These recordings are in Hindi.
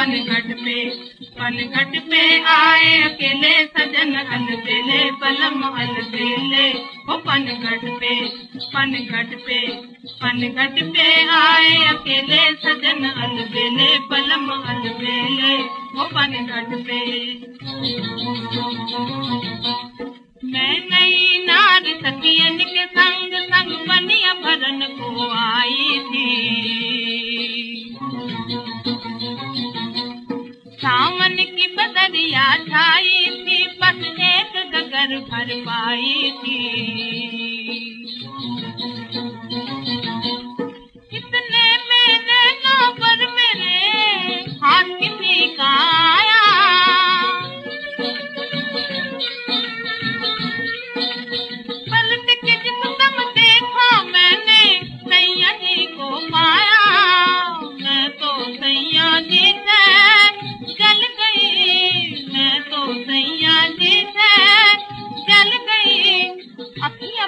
पन घट पे पन घट पे आए अकेले सजन अल बेले पलम अल बेले। ओ पन घट पे पन घट पे पन घट पे आए अकेले सजन अल बेले पलम अल बेले। ओ पन घट पे। मैं नई नार सखियन के संग संग बनिया भरन को आई बदरिया छाई थी एक गगर भर पाई थी।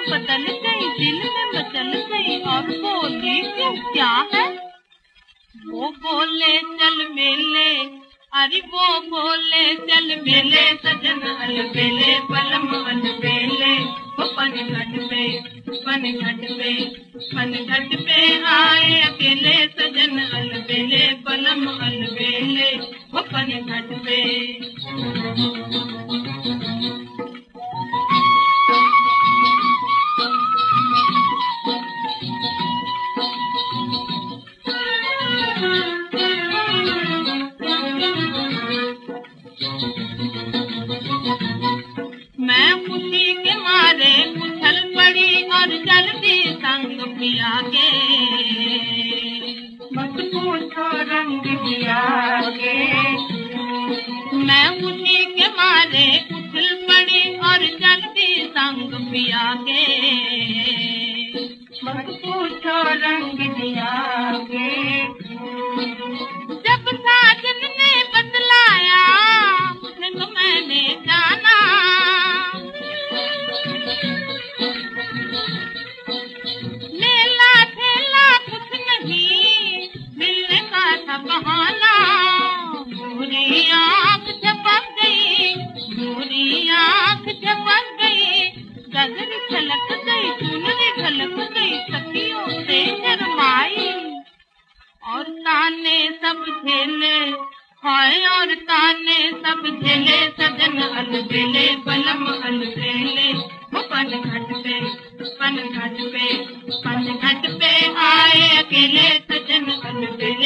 बदल गई दिल में बदल गई और बोली क्यों क्या है? वो बोले, चल मेले। अरे वो बोले, चल मेले। सजन अल बेले पलम अल बेले वो पन घट पे पन घट पे पन घट पे आए अकेले। सजन अल बेले पलम अल बेले वो पन घट पे। पिया के। मत पूछो रंग दिया के। मैं उसी के मारे उछल पड़ी और जल्दी संग पिया के। बहाना। झपक गई झपक गई। गगन छलक गई चुनरी से शर्माई। और ताने सब झेले, हाय और ताने सब झेले, सजन अलबेले, बलम अलबेले। पन घट पे पन घट पे पन घट पे आए अकेले, सजन अलबेले।